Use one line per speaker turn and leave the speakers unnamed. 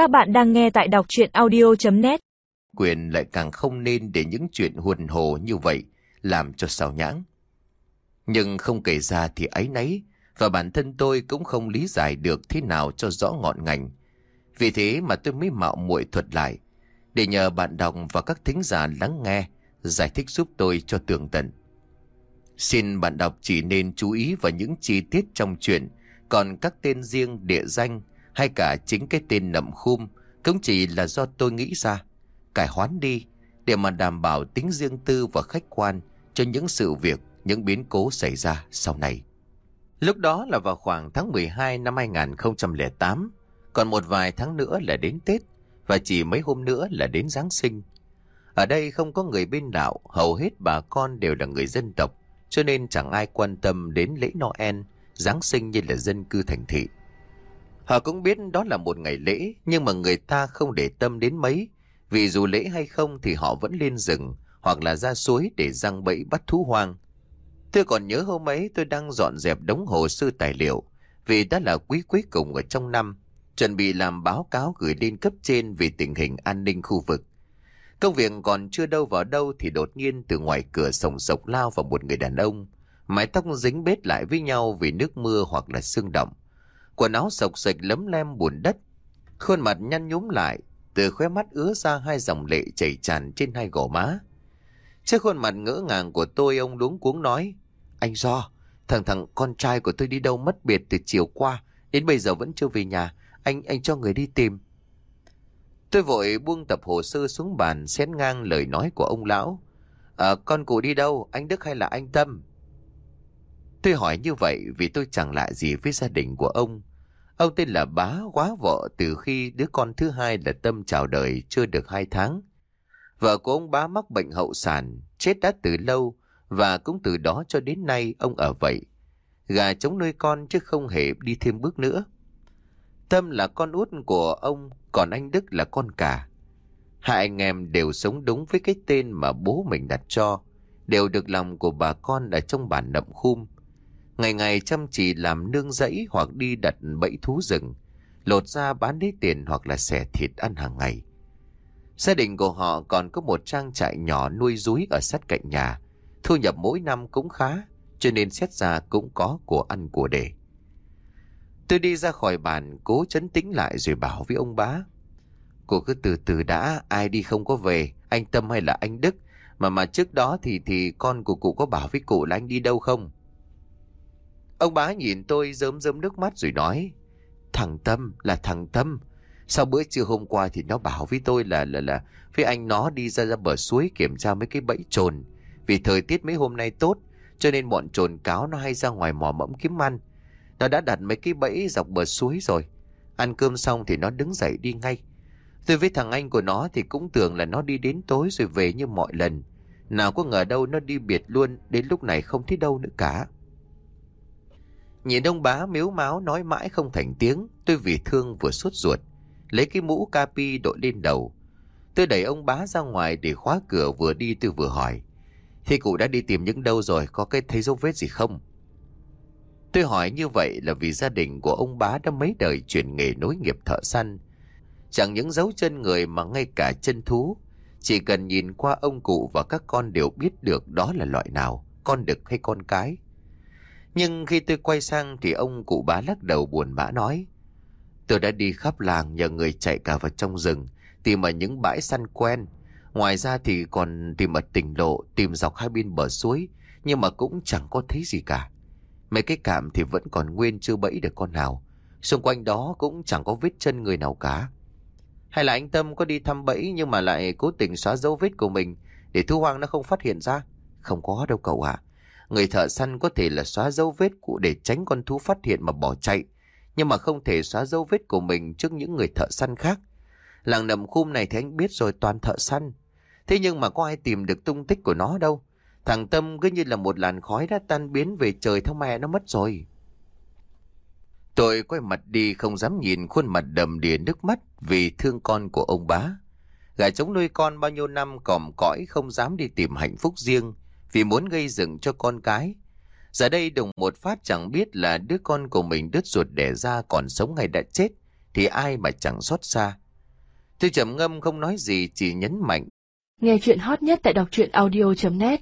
Các bạn đang nghe tại đọc chuyện audio.net
Quyền lại càng không nên để những chuyện huồn hồ như vậy làm cho sao nhãng. Nhưng không kể ra thì ấy nấy, và bản thân tôi cũng không lý giải được thế nào cho rõ ngọn ngành. Vì thế mà tôi mới mạo muội thuật lại, để nhờ bạn đọc và các thính giả lắng nghe, giải thích giúp tôi cho tường tận. Xin bạn đọc chỉ nên chú ý vào những chi tiết trong chuyện, còn các tên riêng, địa danh hay cả chính cái tên nậm khum cũng chỉ là do tôi nghĩ ra. Cải hoán đi để mà đảm bảo tính riêng tư và khách quan cho những sự việc, những biến cố xảy ra sau này. Lúc đó là vào khoảng tháng 12 năm 2008, còn một vài tháng nữa là đến Tết và chỉ mấy hôm nữa là đến Giáng sinh. Ở đây không có người bên đạo, hầu hết bà con đều là người dân tộc, cho nên chẳng ai quan tâm đến lễ Noel, Giáng sinh như là dân cư thành thị. Họ cũng biết đó là một ngày lễ, nhưng mà người ta không để tâm đến mấy, vì dù lễ hay không thì họ vẫn lên rừng hoặc là ra suối để răng bẫy bắt thú hoang. Tôi còn nhớ hôm ấy tôi đang dọn dẹp đống hồ sơ tài liệu, vì đã là quý cuối cùng ở trong năm, chuẩn bị làm báo cáo gửi lên cấp trên về tình hình an ninh khu vực. Công việc còn chưa đâu vào đâu thì đột nhiên từ ngoài cửa sồng sộc lao vào một người đàn ông, mái tóc dính bết lại với nhau vì nước mưa hoặc là sương động. Quần áo sộc sạch lấm lem bùn đất, khuôn mặt nhăn nhúm lại, từ khóe mắt ứa ra hai dòng lệ chảy tràn trên hai gò má. Trước khuôn mặt ngỡ ngàng của tôi ông luống cuống nói, anh Do, thằng thằng con trai của tôi đi đâu mất biệt từ chiều qua, đến bây giờ vẫn chưa về nhà, anh anh cho người đi tìm. Tôi vội buông tập hồ sơ xuống bàn xén ngang lời nói của ông lão. À, con cụ đi đâu, anh Đức hay là anh Tâm? Tôi hỏi như vậy vì tôi chẳng lạ gì với gia đình của ông. Ông tên là Bá quá vợ từ khi đứa con thứ hai là Tâm chào đời chưa được hai tháng. Vợ của ông Bá mắc bệnh hậu sản, chết đã từ lâu và cũng từ đó cho đến nay ông ở vậy. Gà chống nuôi con chứ không hề đi thêm bước nữa. Tâm là con út của ông, còn anh Đức là con cả. Hai anh em đều sống đúng với cái tên mà bố mình đặt cho, đều được lòng của bà con ở trong bản nậm khum. Ngày ngày chăm chỉ làm nương rẫy hoặc đi đặt bẫy thú rừng, lột ra bán lấy tiền hoặc là xẻ thịt ăn hàng ngày. Gia đình của họ còn có một trang trại nhỏ nuôi rúi ở sát cạnh nhà, thu nhập mỗi năm cũng khá, cho nên xét ra cũng có của ăn của để. Tôi đi ra khỏi bàn, cố chấn tĩnh lại rồi bảo với ông bá. Cô cứ từ từ đã, ai đi không có về, anh Tâm hay là anh Đức, mà mà trước đó thì thì con của cụ có bảo với cụ là anh đi đâu không? Ông bá nhìn tôi rớm rớm nước mắt rồi nói, thằng Tâm là thằng Tâm. Sau bữa trưa hôm qua thì nó bảo với tôi là là là với anh nó đi ra ra bờ suối kiểm tra mấy cái bẫy trồn. Vì thời tiết mấy hôm nay tốt, cho nên bọn trồn cáo nó hay ra ngoài mò mẫm kiếm ăn. Nó đã đặt mấy cái bẫy dọc bờ suối rồi. Ăn cơm xong thì nó đứng dậy đi ngay. Tôi với thằng anh của nó thì cũng tưởng là nó đi đến tối rồi về như mọi lần. Nào có ngờ đâu nó đi biệt luôn, đến lúc này không thấy đâu nữa cả. Nhìn ông bá miếu máu nói mãi không thành tiếng, tôi vì thương vừa suốt ruột. Lấy cái mũ capi đội lên đầu. Tôi đẩy ông bá ra ngoài để khóa cửa vừa đi tôi vừa hỏi. Thì cụ đã đi tìm những đâu rồi, có cái thấy dấu vết gì không? Tôi hỏi như vậy là vì gia đình của ông bá đã mấy đời chuyển nghề nối nghiệp thợ săn. Chẳng những dấu chân người mà ngay cả chân thú. Chỉ cần nhìn qua ông cụ và các con đều biết được đó là loại nào, con đực hay con cái. Nhưng khi tôi quay sang thì ông cụ bá lắc đầu buồn bã nói. Tôi đã đi khắp làng nhờ người chạy cả vào trong rừng, tìm ở những bãi săn quen. Ngoài ra thì còn tìm ở tỉnh lộ, tìm dọc hai bên bờ suối, nhưng mà cũng chẳng có thấy gì cả. Mấy cái cạm thì vẫn còn nguyên chưa bẫy được con nào. Xung quanh đó cũng chẳng có vết chân người nào cả. Hay là anh Tâm có đi thăm bẫy nhưng mà lại cố tình xóa dấu vết của mình để thu hoang nó không phát hiện ra? Không có đâu cậu ạ. Người thợ săn có thể là xóa dấu vết cũ để tránh con thú phát hiện mà bỏ chạy. Nhưng mà không thể xóa dấu vết của mình trước những người thợ săn khác. Làng nầm khum này thì anh biết rồi, toàn thợ săn. Thế nhưng mà có ai tìm được tung tích của nó đâu. Thằng Tâm cứ như là một làn khói đã tan biến về trời theo mẹ nó mất rồi. Tôi quay mặt đi không dám nhìn khuôn mặt đầm đìa nước mắt vì thương con của ông bá. Gà chống nuôi con bao nhiêu năm còm cõi không dám đi tìm hạnh phúc riêng vì muốn gây dựng cho con cái. Giờ đây đùng một phát chẳng biết là đứa con của mình đứt ruột đẻ ra còn sống hay đã chết, thì ai mà chẳng xót xa. Tôi trầm ngâm không nói gì, chỉ nhấn mạnh.
Nghe chuyện hot nhất tại đọc truyện audio.net